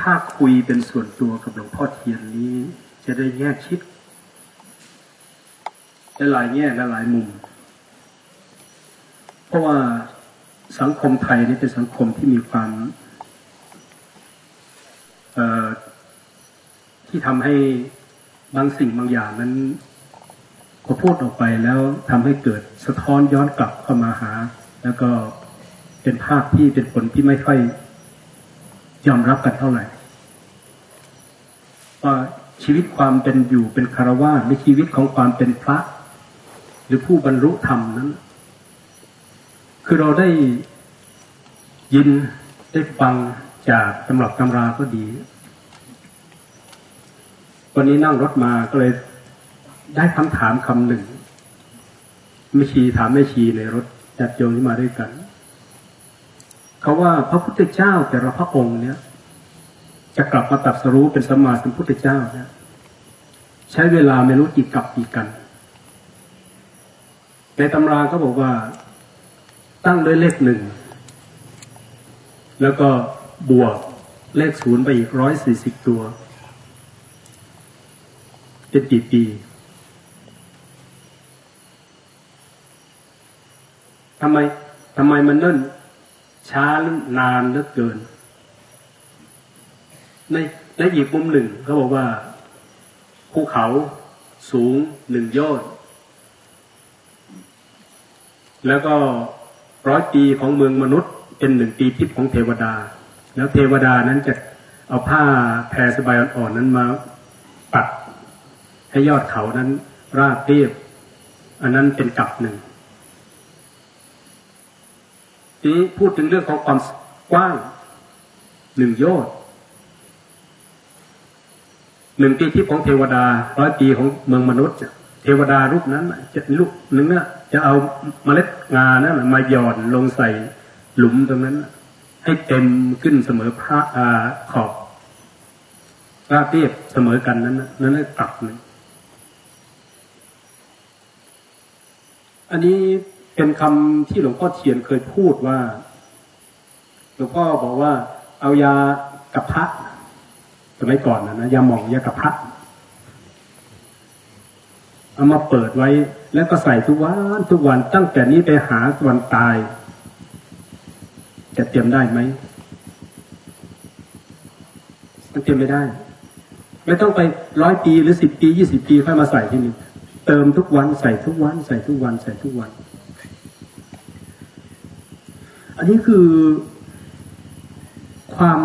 ถ้าคุยเป็นส่วนตัวกับหลวงพ่อเทียนนี้ จะได้แง่คิดได้หลายแง่และหลายมุม เพราะว่าสังคมไทยนี่เป็นสังคมที่มีความที่ทำให้บางสิ่งบางอย่างนั้นพอพูดออกไปแล้วทำให้เกิดสะท้อนย้อนกลับเข้ามาหา แล้วก็เป็นภาพที่เป็นผลที่ไม่ค่อย ยอมรับกันเท่าไหร่ว่าชีวิตความเป็นอยู่เป็นคารวะในชีวิตของความเป็นพระ หรือผู้บรรลุธรรมนั้น คือเราได้ยินได้ฟังจากตำรับตำราก็ดี วันนี้นั่งรถมาก็เลยได้คำถามคำหนึ่งไม่ชีถามไม่ชีในรถจัดโยมที่มาด้วยกัน เขาว่าพระพุทธเจ้าแต่ละพระองค์เนี่ย จะกลับมาตัดสรู้เป็นสมมาสัมพุทธเจ้าเนี่ยใช้เวลาไม่รู้กี่กับกี่กัน ในตำราก็บอกว่า ตั้งด้วยเลขหนึ่ง แล้วก็บวกเลขศูนย์ไปอีกร้อยสี่สิบตัว เป็นกี่ปีทำไมทำไมมันเนิ่น ช้านานเหลือเกิน ในในอีกมุมหนึ่งเขาบอกว่าภูเขาสูงหนึ่งยอด แล้วก็ร้อยปีของเมืองมนุษย์ เป็นหนึ่งปีทิพย์ของเทวดา แล้วเทวดานั้นจะเอาผ้าแพรสบายอ่อนๆนั้นมาปัดให้ยอดเขานั้นราบเรียบ อันนั้นเป็นกับหนึ่ง นี้พูดถึงเรื่องของความกว้างหนึ่งโยชน์หนึ่งปีที่ของเทวดาร้อยปีของเมืองมนุษย์เทวดารูปนั้นจะลูกหนึ่งน่ะจะเอาเมล็ดงานะมาหย่อนลงใส่หลุมตรงนั้น ให้เต็มขึ้นเสมอพระอาขอบราบเรียบเสมอกันนั้นนั้นกลับหนึ่งอันนี้ เป็นคำที่หลวงพ่อเทียนเคยพูดว่า หลวงพ่อบอกว่า เอายากับพระสมัยก่อนนะนะยาหมองยากับพระเอามาเปิดไว้ แล้วก็ใส่ทุกวันทุกวันตั้งแต่นี้ไปหาวันตาย จะเตรียมได้ไหมมันเตรียมไม่ได้ ไม่ต้องไปร้อยปีหรือสิบปียี่สิบปีค่อยมาใส่ที่นี่เติมทุกวันใส่ทุกวัน ใส่ทุกวันใส่ทุกวัน อันนี้คือ ความ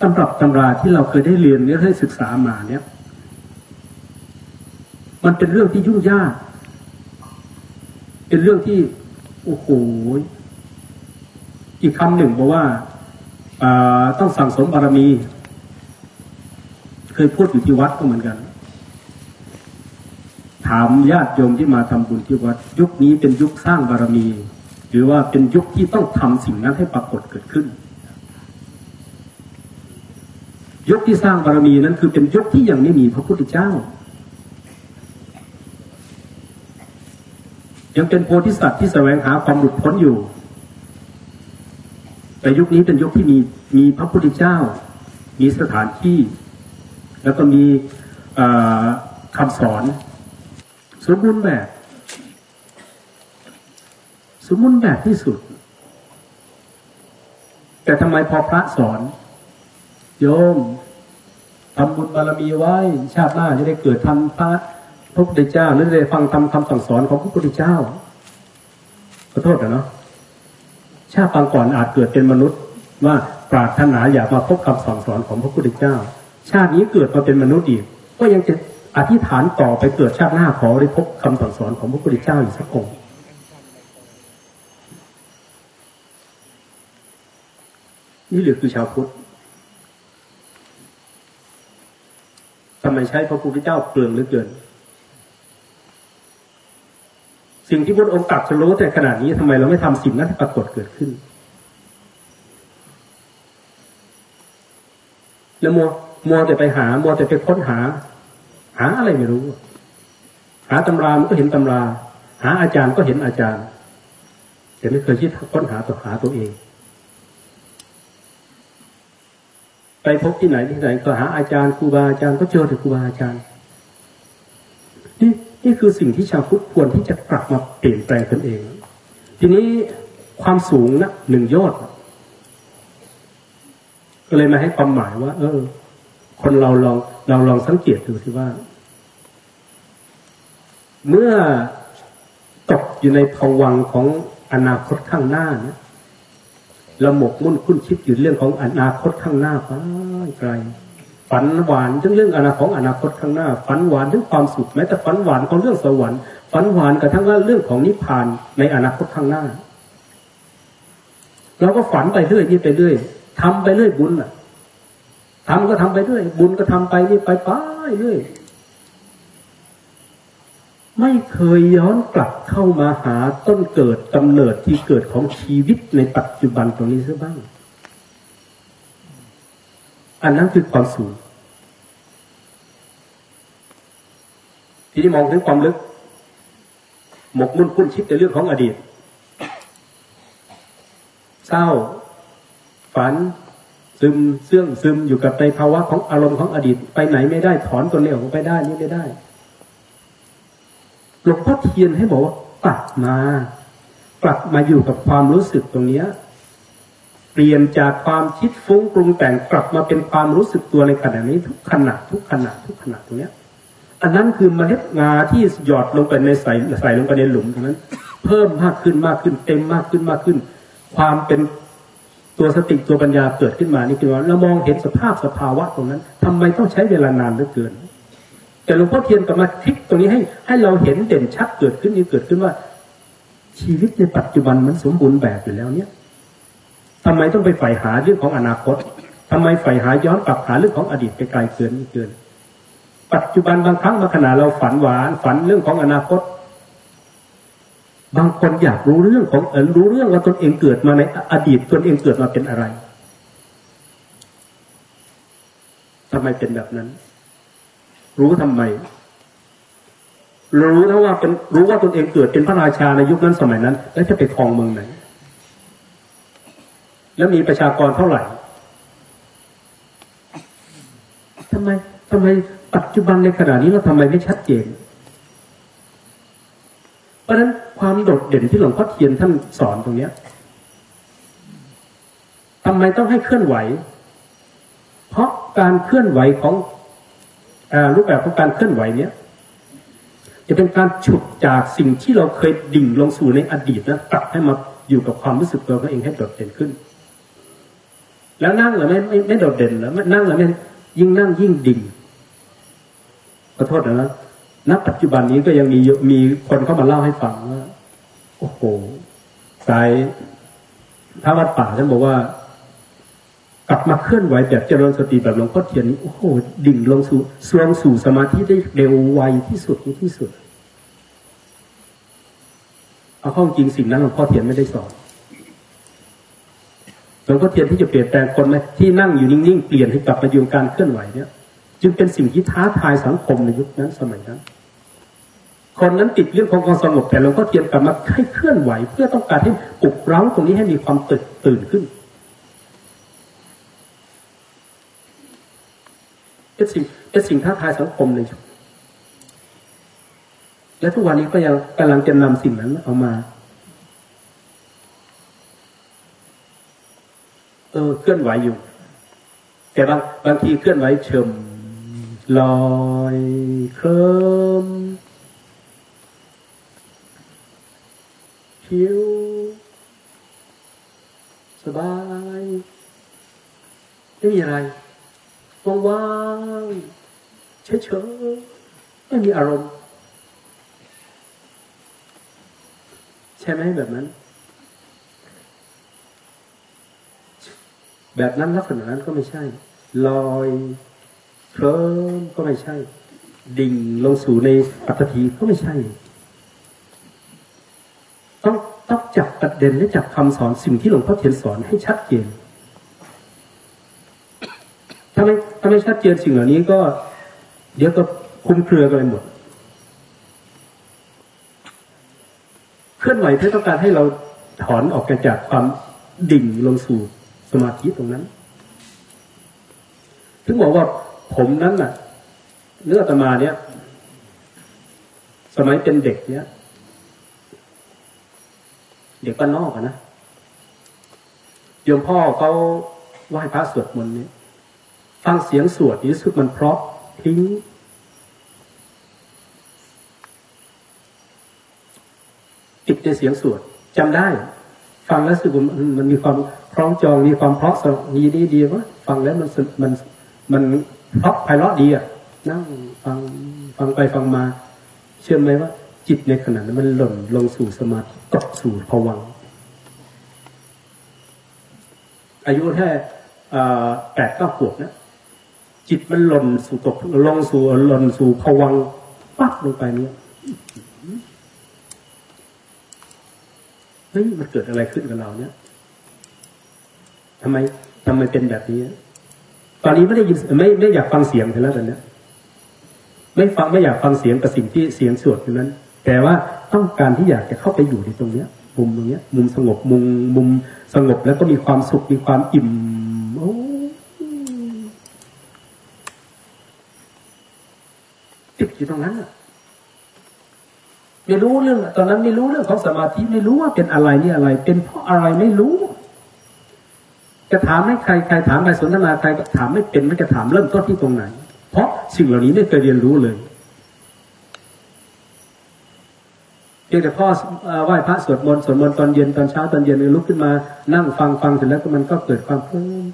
ตำรับตำราที่เราเคยได้เรียนเนี่ยได้ศึกษามาเนี่ย มันเป็นเรื่องที่ยุ่งยาก เป็นเรื่องที่โอ้โหอีกคำหนึ่งบอกว่าต้องสั่งสมบารมี เคยพูดอยู่ที่วัดก็เหมือนกัน ถามญาติโยมที่มาทำบุญที่วัด ยุคนี้เป็นยุคสร้างบารมี หรือว่าเป็นยุคที่ต้องทำสิ่งนั้นให้ปรากฏเกิดขึ้น ยุคที่สร้างบารมีนั้นคือเป็นยุคที่ยังไม่มีพระพุทธเจ้า ยังเป็นโพธิสัตว์ที่แสวงหาความหลุดพ้นอยู่ แต่ยุคนี้เป็นยุคที่มีมีพระพุทธเจ้า มีสถานที่ แล้วก็มีคำสอนสมบูรณ์แบบ สมมุติแบบที่สุด แต่ทำไมพอพระสอน โยมทำบุญบารมีไว้ ชาติหน้าจะได้เกิดทำพระพระพุทธเจ้าหรือได้ฟังทำคำสั่งสอนของพระพุทธเจ้าขอโทษนะเนาะชาติปางก่อนอาจเกิดเป็นมนุษย์ว่าปรารถนาอยากมาพบคำสั่งสอนของพระพุทธเจ้า ชาตินี้เกิดมาเป็นมนุษย์อีก ก็ยังจะอธิษฐานต่อไปเกิดชาติหน้าขอได้พบคำสั่งสอนของพระพุทธเจ้าอีกสักองค์ นี่หรือคือชาวพุทธทำไมใช้พระพุทธเจ้าเปลืองเหลือเกิน สิ่งที่พระองค์ตรัสรู้แต่ขนาดนี้ทำไมเราไม่ทำสิ่งนั้นปรากฏเกิดขึ้น แล้วมัวมัวแต่ไปหา มัวแต่ไปค้นหา หาอะไรไม่รู้ หาตำรามันก็เห็นตำรา หาอาจารย์ก็เห็นอาจารย์ แต่ไม่เคยคิดค้นหาตัวหาตัวเอง ไปพบที่ไหนที่ไหนก็หาอาจารย์ครูบาอาจารย์ก็เจอแต่ครูบาอาจารย์นี่นี่คือสิ่งที่ชาวพุทธควรที่จะกลับมาเปลี่ยนแปลงตนเอง ทีนี้ความสูงนะหนึ่งยอดก็เลยมาให้ความหมายว่า เออ คนเราลองเราลองสังเกตดูสิว่า เมื่อตกอยู่ในภวังของอนาคตข้างหน้าเนี่ย เราหมกมุ่นคุ้นคิดอยู่เรื่องของอนาคตข้างหน้าไปไกลฝันหวานถึงเรื่องอนาคตอนาคตข้างหน้า ฝันหวานถึงความสุขแม้แต่ฝันหวานของเรื่องสวรรค์ฝันหวานกับทั้งเรื่องของนิพพานในอนาคตข้างหน้าเราก็ฝันไปเรื่อยนี่ไปเรื่อยทำไปเรื่อยบุญอะทำก็ทำไปเรื่อยบุญก็ทำไปนี่ไปไปเรื่อย ไม่เคยย้อนกลับเข้ามาหาต้นเกิดกำเนิดที่เกิดของชีวิตในปัจจุบันตรงนี้ซะบ้าง อันนั้นคือความสูงทีนี้มองถึงความลึก หมกมุ่นคุ้นคิดในเรื่องของอดีต เศร้า ฝัน ซึมเสื่องซึมอยู่กับในภาวะของอารมณ์ของอดีต ไปไหนไม่ได้ถอนตัวเออกไปได้นี่ไม่ได้ ลวงพ่อเทียนให้บอกว่ากลับมา กลับมาอยู่กับความรู้สึกตรงเนี้ย เปลี่ยนจากความคิดฟุ้งปรุงแต่งกลับมาเป็นความรู้สึกตัวในขณะนี้ทุกขณะทุกขณะทุกขณะตรงเนี้ย อันนั้นคือเมล็ดงาที่หยอดลงไปในใส่ใส่ลงไปในหลุมตรงนั้น เพิ่มมากขึ้นมากขึ้นเต็มมากขึ้นมากขึ้น ความเป็นตัวสติตัวปัญญาเกิดขึ้นมานี่คือว่าเรามองเห็นสภาพสภาวะตรงนั้นทำไมต้องใช้เวลานานเหลือเกิน แต่หลวงพ่อเทียนกลับมาคลิกตรงนี้ให้ให้เราเห็นเด่นชัดเกิดขึ้นนี่เกิดขึ้นว่า ชีวิตในปัจจุบันมันสมบูรณ์แบบอยู่แล้วเนี่ยทำไมต้องไปใฝ่หาเรื่องของอนาคตทำไมใฝ่หาย้อนกลับหาเรื่องของอดีตไปไกลเกินนี่เกิน ปัจจุบันบางครั้งบางขณะเราฝันหวานฝันเรื่องของอนาคต บางคนอยากรู้เรื่องของเออรู้เรื่องว่าตนเองเกิดมาในอดีตตนเองเกิดมาเป็นอะไรทำไมเป็นแบบนั้น รู้ทำไม รู้นะว่าเป็นรู้ว่าตนเองเกิดเป็นพระราชาในยุคนั้นสมัยนั้น แล้วจะไปครองเมืองไหน แล้วมีประชากรเท่าไหร่ทำไมทำไมปัจจุบันในขณะนี้เราทำไมไม่ชัดเจน เพราะฉะนั้นความโดดเด่นที่หลวงพ่อเทียนท่านสอนตรงเนี้ยทำไมต้องให้เคลื่อนไหว เพราะการเคลื่อนไหวของ รูปแบบของการเคลื่อนไหวเนี้ยจะเป็นการฉุดจากสิ่งที่เราเคยดิ่งลงสู่ในอดีตนะกลับให้มาอยู่กับความรู้สึกตัวเองให้โดดเด่นขึ้น แล้วนั่งหรือไม่ไม่ไม่โดดเด่นแล้วนั่งหรือไม่ยิ่งนั่งยิ่งดิ่งขอโทษนะณปัจจุบันนี้ก็ยังมีมีคนเข้ามาเล่าให้ฟังว่าโอ้โหสายท้าวัดป่าท่านบอกว่า กลับมาเคลื่อนไหวแบบเจริญสติแบบหลวงพ่อเทียนนี่โอ้โหดิ่งลงสู่สวงสู่สมาธิได้เร็วไวที่สุดที่สุดเอาข้อจริงสิ่งนั้นหลวงพ่อเทียนไม่ได้สอนหลวงพ่อเทียนที่จะเปลี่ยนแปลงคนไหมที่นั่งอยู่นิ่งๆเปลี่ยนให้กลับมาอยู่การเคลื่อนไหวเนี่ย จึงเป็นสิ่งที่ท้าทายสังคมในยุคนั้นสมัยนั้นคนนั้นติดเรื่องของความสงบแต่หลวงพ่อเทียนกลับมาให้เคลื่อนไหว เพื่อต้องการให้ปลุกเร้าตรงนี้ให้มีความตื่นตื่นขึ้น เป็นสิ่งเป็นสิ่งท้าทายสังคมเลยและทุกวันนี้ก็ยังกำลังจะนำสิ่งนั้นเอามา เออเคลื่อนไหวอยู่ แต่บางบางทีเคลื่อนไหวเฉมลอยเคลิ้มผิวสบาย ไม่มีอะไร ว่างๆเฉยๆไม่มีอารมณ์ ใช่ไหมแบบนั้น แบบนั้นลักษณะนั้นก็ไม่ใช่ ลอยเคลิ้มก็ไม่ใช่ ดิ่งลงสู่ในปัตติก็ไม่ใช่ ต้องต้องจับประเด็นและจับคำสอนสิ่งที่หลวงพ่อเทียนสอนให้ชัดเจนถ้าไม่ชัดเจนสิ่งเหล่านี้ก็ เดี๋ยวก็คุมเครือกันไปหมด เคลื่อนไหวเพื่อต้องการให้เราถอนออกจากความดิ่งลงสู่สมาธิตรงนั้น ถึงบอกว่าผมนั้นน่ะเนื้อตมาเนี้ยสมัยเป็นเด็กเนี้ยเด็กบ้านนอกอะนะโยมพ่อเขาไหว้พระสวดมนต์นี้ ฟังเสียงสวดรู้สึกมันเพราะทิ้งติดในเสียงสวดจำได้ ฟังแล้วรู้สึกมันมันมีความคล้องจองมีความเพราะสดีดีดีวะฟังแล้วมันมันมันเพราะไพเราะดีอะนั่งฟังฟังไปฟังมา เชื่อไหมว่า จิตในขณะนั้นมันหล่นลงสู่สมาธิตกสู่ภวังอายุแค่แปดเก้าขวบนะ จิตมันหล่นสู่ตกลงสู่หล่นสู่ภวังปั๊บลงไปเนี่ยเฮ้ยมันเกิดอะไรขึ้นกับเราเนี่ยทำไมทำไมเป็นแบบนี้ ตอนนี้ไม่ได้ยินไม่ไม่อยากฟังเสียงแล้วตอนนี้ไม่ฟังไม่อยากฟังเสียงกับสิ่งที่เสียงสวดนั้น แต่ว่าต้องการที่อยากจะเข้าไปอยู่ในตรงเนี้ย มุมตรงเนี้ย มุมสงบมุมมุมสงบแล้วก็มีความสุขมีความอิ่มโอ้ ติดอยู่ตรงนั้นอะไม่รู้เรื่องตอนนั้นไม่รู้เรื่องของสมาธิไม่รู้ว่าเป็นอะไรนี่อะไร เป็นเพราะอะไรไม่รู้ จะถามให้ใครใครถามใครสนทนาใครถามไม่เป็นไม่จะถามเริ่มต้นที่ตรงไหน เพราะสิ่งเหล่านี้ไม่เคยเรียนรู้เลยเพียงแต่พ่อไหว้พระสวดมนต์สวดมนต์ตอนเย็นตอนเช้าตอนเย็นลุกขึ้นมา นั่งฟังฟังเสร็จแล้วก็มันก็เกิดความเพิ่ม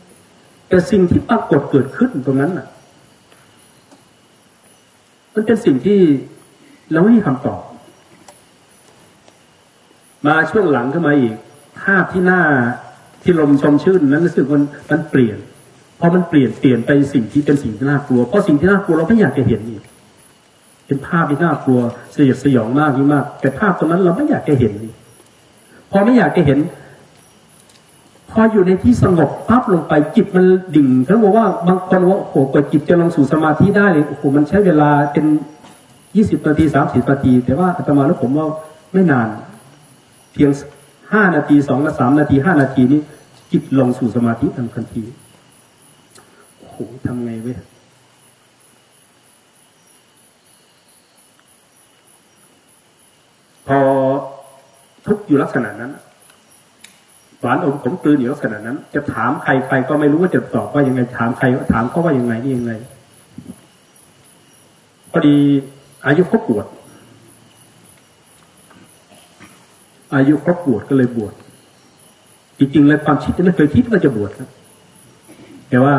แต่สิ่งที่ปรากฏเกิดขึ้นตรงนั้นน่ะ มันเป็นสิ่งที่เราไม่มีคำตอบ มาช่วงหลังขึ้นมาอีก ภาพที่หน้าที่ลมชมชื่นนั้นรู้สึกมันมันเปลี่ยนพอมันเปลี่ยนเปลี่ยนไปสิ่งที่เป็นสิ่งที่น่ากลัวเพราะสิ่งที่น่ากลัวเราไม่อยากจะเห็นอีกเป็นภาพที่น่ากลัวสยดสยองมากที่มาก แต่ภาพตรงนั้นเราไม่อยากจะเห็นพอไม่อยากจะเห็น พออยู่ในที่สงบปั๊บลงไปจิตมันดิ่งเขาบอกว่าบางคนว่าโอ้โหกว่าจิตจะลงสู่สมาธิได้เลยโอ้โหมันใช้เวลาเป็นยี่สิบนาทีสามสิบนาที แต่ว่าอาตมาแล้วผมว่าไม่นาน เพียงห้านาทีสองนาสามนาทีห้านาทีนี้ จิตลงสู่สมาธิทันทีโอ้โหทำไงเว้ยพอทุกอยู่ลักษณะนั้น หวานอมผมกลืนอยู่ลักษณะนั้น จะถามใครใครก็ไม่รู้ว่าจะตอบว่ายังไง ถามใครถามเขาว่ายังไงนี่ยังไง พอดีอายุครบปวดอายุครบบวชก็เลยบวชจริงๆแล้วความคิดไม่เคยคิดว่าจะบวชครับแต่ว่า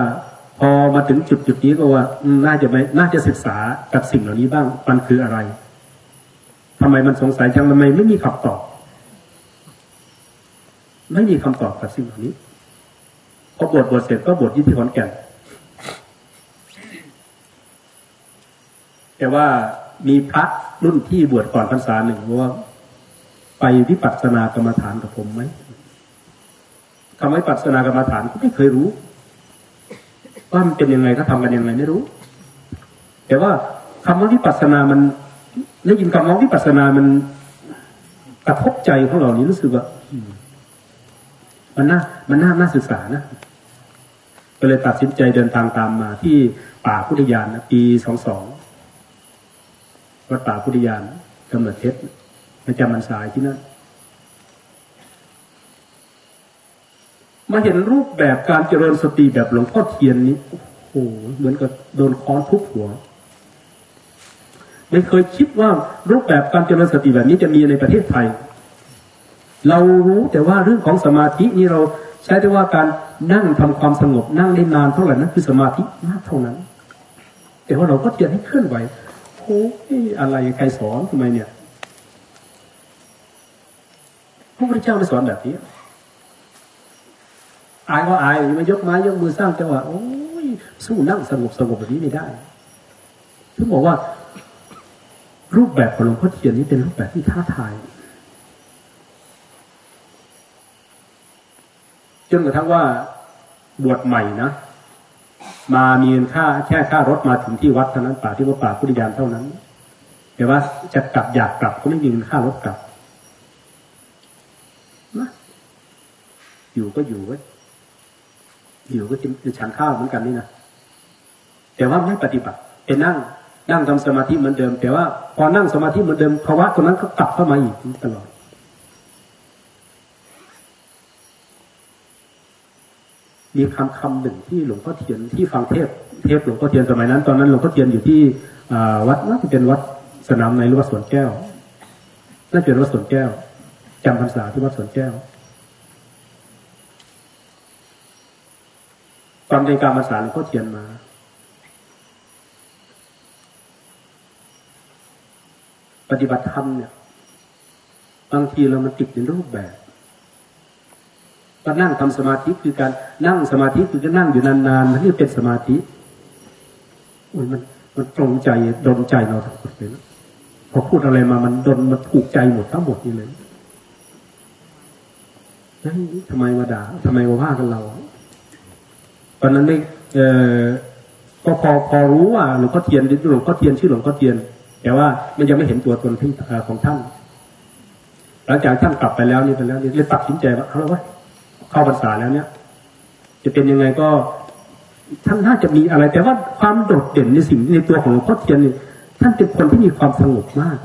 พอมาถึงจุดจุดนี้ก็ว่าน่าจะไม่น่าจะศึกษากับสิ่งเหล่านี้บ้าง มันคืออะไรทำไมมันสงสัยจังทำไมไม่มีคำตอบ ไม่มีคำตอบกับสิ่งเหล่านี้พอบวชบวชเสร็จก็บวชยี่ที่ขอนแก่นแต่ว่ามีพระรุ่นที่บวชก่อนพรรษาหนึ่งว่า ไปวิปัสสนากรรมฐานกับผมไหมคำว่าวิปัสสนากรรมฐานก็ไม่เคยรู้ว่ามันเป็นยังไงเขาทำกันยังไงไม่รู้ แต่ว่าคำว่าวิปัสสนามันได้ยินคำว่าวิปัสสนามันกระทบใจของเรานี้รู้สึกว่า มันน่ามันน่าน่าศึกษานะก็เลยตัดสินใจเดินทางตามมา ที่ป่าพุทธยานนะปีสองสองวัดป่าพุทธยานกำเนิดเพชรประจำมันสายที่นั่นมาเห็นรูปแบบการเจริญสติแบบหลวงพ่อเทียนนี้โอ้โหเหมือนกับโดนค้อนทุบหัว ไม่เคยคิดว่ารูปแบบการเจริญสติแบบนี้จะมีในประเทศไทย เรารู้แต่ว่าเรื่องของสมาธินี่เราใช้ได้ว่าการนั่งทำความสงบนั่งได้นานเท่าไหร่นั้นคือสมาธิมากเท่านั้น แต่ว่าเราก็เตือนให้เคลื่อนไหวโอ้ยอะไรใครสอนทำไมเนี่ยพระพุทธเจ้าไม่สอนแบบนี้อายก็อายมายกไม้ยกมือสร้างจังหวะโอ้ยสู้นั่งสงบสงบแบบนี้ไม่ได้ถึงบอกว่า รูปแบบของหลวงพ่อเทียนนี้เป็นรูปแบบที่ท้าทาย จนกระทั่งว่าบวชใหม่นะมามีเงินค่าแค่ค่ารถมาถึงที่วัดเท่านั้นป่าที่ว่าป่าพุทธยานเท่านั้น แต่ว่าจะกลับอยากกลับก็ไม่มีเงินค่ารถกลับนะอยู่ก็อยู่ก็อยู่ก็จะฉันข้าวเหมือนกันนี่นะแต่ว่าไม่ปฏิบัติไปนั่ง นั่งทำสมาธิเหมือนเดิม แต่ว่าพอนั่งสมาธิเหมือนเดิมภาวะตรงนั้นก็กลับเข้ามาอีกตลอด มีคำคำหนึ่งที่หลวงพ่อเทียนที่ฟังเทศเทศหลวงพ่อเทียนสมัยนั้น ตอนนั้นหลวงพ่อเทียนอยู่ที่วัดน่าจะเป็นวัดสนามในหรือว่าสวนแก้วน่าจะเป็นวัดสวนแก้วจำพรรษาที่วัดสวนแก้วตอนในการภาษาหลวงพ่อเทียนมา ปฏิบัติธรรมเนี่ยบางทีเรามันติดในรูปแบบ ก็นั่งทำสมาธิคือการนั่งสมาธิคือการนั่งอยู่นานๆมันเรียกเป็นสมาธิมันมันตรงใจดนใจเราทั้งหมดเลยนะพอพูดอะไรมามันดนมันถูกใจหมดทั้งหมดนี่เลยเฮ้ยทำไมมาด่าทำไมมาว่ากันเราตอนนั้นไม่เออก็พอพอรู้ว่าหลวงพ่อเทียนหลวงพ่อเทียนชื่อหลวงพ่อเทียน แต่ว่ามันยังไม่เห็นตัวตนของท่านหลังจากท่านกลับไปแล้วนี่ไปแล้วนี่เลยตัดสินใจว่าเอาละวะ เข้าพรรษาแล้วเนี่ยจะเป็นยังไงก็ท่านน่าจะมีอะไร แต่ว่าความโดดเด่นในสิ่งในตัวของหลวงพ่อเทียนนี่ท่านเป็นคนที่มีความสงบมาก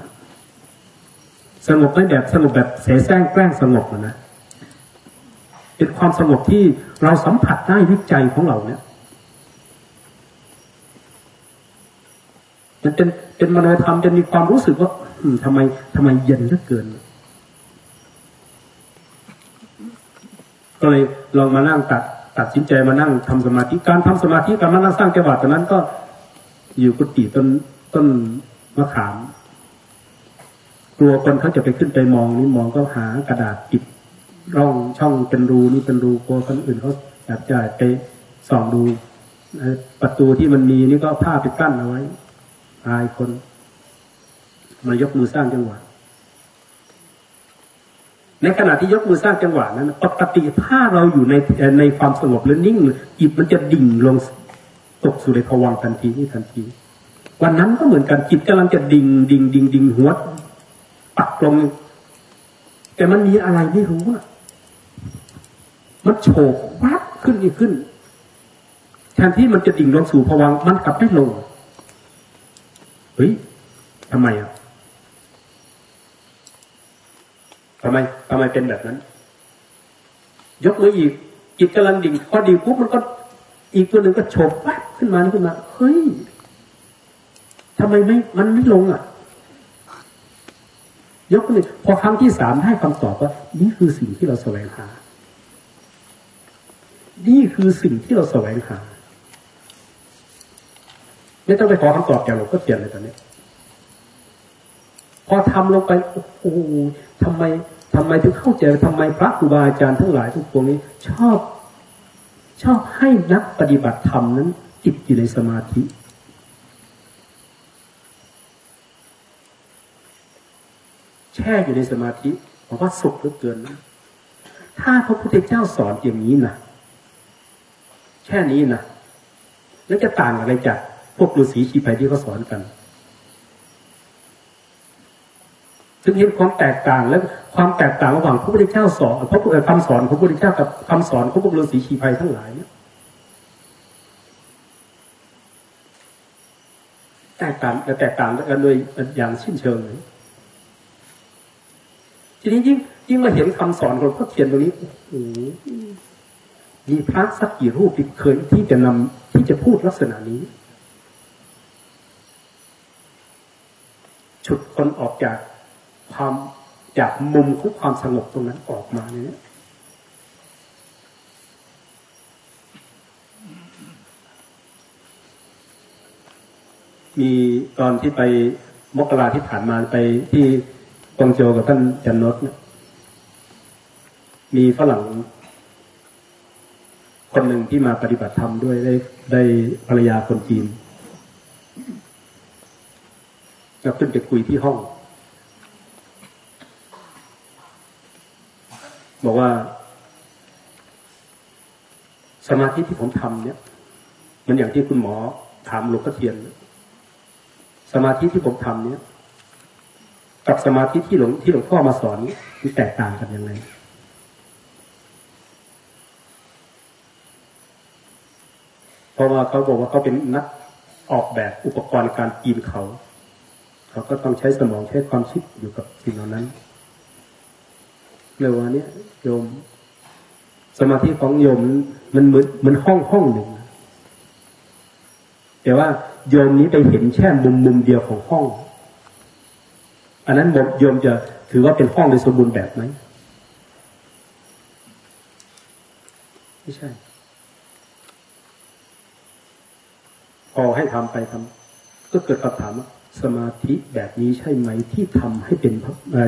สงบไม่แบบสงบแบบเสแสร้งแกล้งสงบนะเป็นความสงบที่เราสัมผัสได้ด้วยใจของเราเนี่ยมันเป็นเป็นมโนธรรมจะมีความรู้สึกว่าทำไมทำไมเย็นเหลือเกิน ก็เลยลองมานั่งตัดตัดสินใจมานั่งทำสมาธิการทำสมาธิการมานั่งสร้างจังหวะตอนนั้นก็อยู่กุฏิต้นต้นมะขาม กลัวคนเขาจะไปขึ้นไปมองนี่มองก็หากระดาษปิดร่องช่องเป็นรูนี่เป็นรูกลัวคนอื่นเขาอยากจะไปส่องดูประตูที่มันมีนี่ก็ผ้าไปกั้นเอาไว้อายคน มายกมือสร้างจังหวะ ในขณะที่ยกมือสร้างจังหวะนั้นปกติถ้าเราอยู่ในในความสงบและนิ่งจิตมันจะดิ่งลงตกสู่ในภวังทันทีนี่ทันที วันนั้นก็เหมือนกันจิตกำลังจะดิ่งดิ่งดิ่งดิ่งหัวปักลง แต่มันมีอะไรไม่รู้อะมันโฉบวับขึ้นอีกขึ้นแทนที่มันจะดิ่งลงสู่ภวังมันกลับไม่ลงเฮ้ยทำไมอะ ทำไมทำไมเป็นแบบนั้น ยกมืออีกจิตกำลังดิ่งพอดิ่งปุ๊บมันก็ อีกตัวหนึ่งก็โฉบวับขึ้นมาขึ้นมาเฮ้ยทำไมไม่มันไม่ลงอะ ยกมือพอครั้งที่สามให้คำตอบว่า นี่คือสิ่งที่เราแสวงหา นี่คือสิ่งที่เราแสวงหา ไม่ต้องไปขอคำตอบจากหลวงพ่อเทียนเลยตอนนี้ พอทำลงไปโอ้โห ทำไมทำไมถึงเข้าใจทำไมพระครูบาอาจารย์ทั้งหลายทุกพวกนี้ ชอบ ชอบให้นักปฏิบัติธรรมนั้นจิตอยู่ในสมาธิ แช่อยู่ในสมาธิผมว่าสุขเหลือเกินนะถ้าพระพุทธเจ้าสอนอย่างนี้นะแค่นี้นะแล้วจะต่างอะไรจากพวกฤาษีชีไพที่เขาสอนกัน ถึงเห็นความแตกต่างและความแตกต่างระหว่างพระพุทธเจ้าสอนพระคำสอนของพระพุทธเจ้ากับคำสอนของพวกฤาษีชีไพทั้งหลายแตกต่างแตกต่างกันโดยอย่างสิ้นเชิงเลยทีนี้ยิ่งยิ่งมาเห็นคำสอนของพระเทียนตรงนี้โอ้โหมีพระสักกี่รูปที่เคยที่จะนำที่จะพูดลักษณะนี้ฉุดคนออกจาก ความจากมุมของความสงบตรงนั้นออกมาเนี่ยมีตอนที่ไปมกราที่ผ่านมาไปที่กองโจกับท่านจันนทเนี่ยมีฝรั่ง คนหนึ่งที่มาปฏิบัติธรรมด้วยได้ได้ภรรยาคนจีนก็ขึ้นไปคุยที่ห้อง บอกว่า สมาธิที่ผมทำเนี่ย มันอย่างที่คุณหมอถามหลวงพ่อเทียน สมาธิที่ผมทำเนี่ย กับสมาธิที่หลวงที่หลวงพ่อมาสอนมันแตกต่างกันยังไงเพราะว่าเขาบอกว่าเขาเป็นนักออกแบบอุปกรณ์การปีนเขา เขาก็ต้องใช้สมองใช้ความคิดอยู่กับสิ่งเหล่านั้น เร็ววันนี้โยม สมาธิของโยมมันเหมือนมือนห้องห้องหนึ่งแต่ว่าโยมนี้ไปเห็นแค่มุมมุมเดียวของห้อง อันนั้นโยมจะถือว่าเป็นห้องในสมบูรณ์แบบไหมไม่ใช่ พอให้ทำไปทำก็เกิดคำถามว่าสมาธิแบบนี้ใช่ไหมที่ทำให้เป็น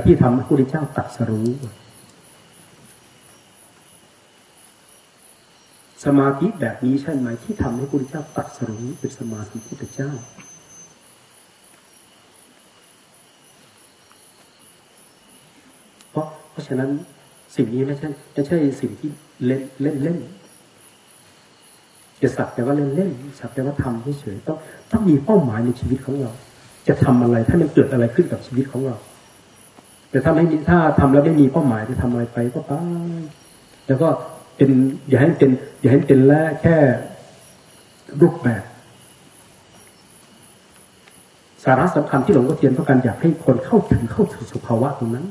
ที่ทำให้พระพุทธเจ้าตัดสรู้ สมาธิแบบนี้ใช่ไหมที่ทำให้พระพุทธเจ้าตัดสรู้เป็นสมาธิพระพุทธเจ้า เพราะเพราะฉะนั้นสิ่งนี้ไม่ใช่ไม่ใช่สิ่งที่เล่นเล่นเล่นจะสักแต่ว่าเล่นเล่นสักแต่ว่าทำเฉยๆต้องต้องมีเป้าหมายในชีวิตของเรา จะทำอะไรถ้ามันเกิดอะไรขึ้นกับชีวิตของเรา แต่ถ้าไม่มีถ้าทำแล้วไม่มีเป้าหมายจะทำอะไรไปก็ไปแล้วก็ เป็นอย่าให้เป็น อย่าให้เป็นแค่แค่รูปแบบ สาระสำคัญที่หลวงพ่อเทียนต้องการอยากให้คนเข้าถึงเข้าถึงสภาวะตรงนั้น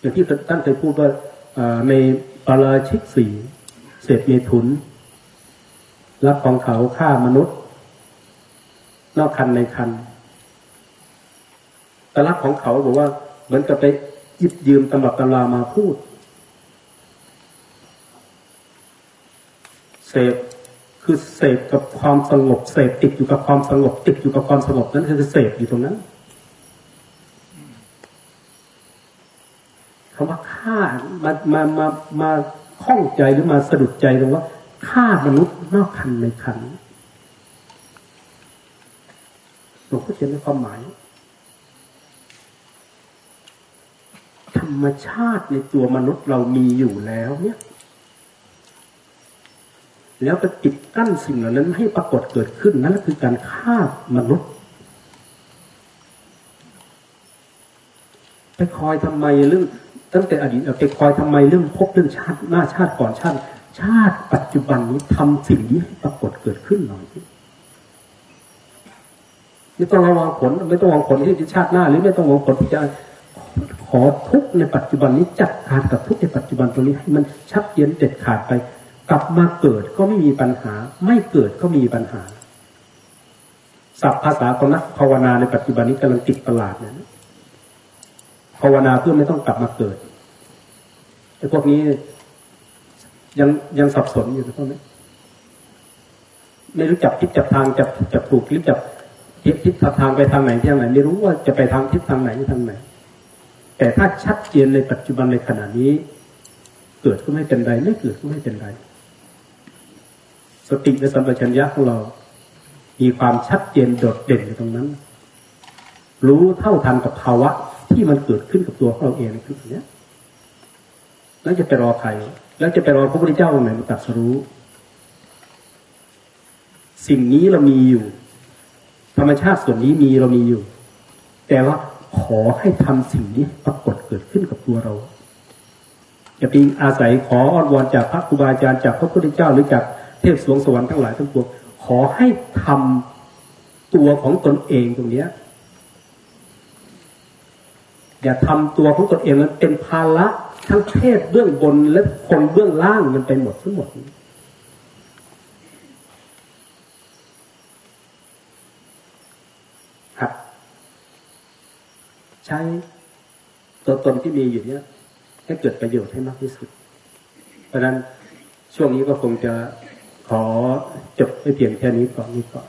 อย่างที่ท่านเคยพูดว่าในปาราชิกสี่เศษเมถุนรับของเขาฆ่ามนุษย์ นอกคันในคันแต่รับของเขาบอกว่าเหมือนกับไป หยิบยืมตำรับตำรามาพูด เสพคือเสพกับความสงบเสพติดอยู่กับความสงบติดอยู่กับความสงบนั้นคือเสพอยู่ตรงนั้นคำว่าฆ่ามามามามาข้องใจหรือมาสะดุดใจตรงว่าฆ่ามนุษย์นอกคันในคันหลวงพ่อเขียนในความหมาย รรมชาติในตัวมนุษย์เรามีอยู่แล้วเนี่ย แล้วไปปิดกั้นสิ่งเหล่านั้นให้ปรากฏเกิดขึ้นนั่นคือการฆ่ามนุษย์ ไปคอยทำไมเรื่อง ตั้งแต่อดีตไปคอยทำไมเรื่องพบเรื่องชาติหน้าชาติก่อนชาติ ชาติปัจจุบันนี้ทำสิ่งนี้ให้ปรากฏเกิดขึ้นหน่อยไม่ต้องระวังผลไม่ต้องระวังผลที่ชาติหน้า หรือไม่ต้องระวังผลที่จะ ขอทุกในปัจจุบันนี้จัดการกับทุกในปัจจุบันตรงนี้ให้มันชัดเจนเด็ดขาดไป กลับมาเกิดก็ไม่มีปัญหา ไม่เกิดก็มีปัญหาศัพท์ภาษาคนนักภาวนาในปัจจุบันนี้กำลังติดตลาดนี่ยภาวนาเพื่อไม่ต้องกลับมาเกิดไอ้พวกนี้ยังยังสับสนอยู่นะพวกนี้ไม่รู้จักทิศจับทางจับจับถูกหรือจับทิศทิศทางไปทางไหนที่ทางไหน ไม่รู้ว่าจะไปทางทิศทางไหนทางไหน แต่ถ้าชัดเจนในปัจจุบันในขณะนี้ เกิดก็ไม่เป็นไรไม่เกิดก็ไม่เป็นไร สติและสัมปชัญญะของเรา มีความชัดเจนโดดเด่นอยู่ตรงนั้น รู้เท่าทันกับภาวะที่มันเกิดขึ้นกับตัวของเราเองคือเนี้แล้วจะไปรอใคร แล้วจะไปรอพระพุทธเจ้าไหนมาตัดสรู้ สิ่งนี้เรามีอยู่ ธรรมชาติส่วนนี้มีเรามีอยู่ แต่ว่า ขอให้ทำสิ่งนี้ปรากฏเกิดขึ้นกับตัวเราจะเป็นอาศัยขออ้อนวอนจากพระครูบาอาจารย์จากพระพุทธเจ้าหรือจากเทพสวงสวรรค์ทั้งหลายทั้งปวงขอให้ทำตัวของตนเองตรงเนี้ยอย่าทำตัวของตนเองมันเป็นภาระทั้งเทพเบื้องบนและคนเบื้องล่างมันไปหมดทั้งหมด ใช้ตัวตนที่มีอยู่เนี้ยให้เกิดประโยชน์ให้มากที่สุด เพราะนั้นช่วงนี้ก็คงจะขอจบไปเพียงแค่นี้ก่อนนี้ก่อน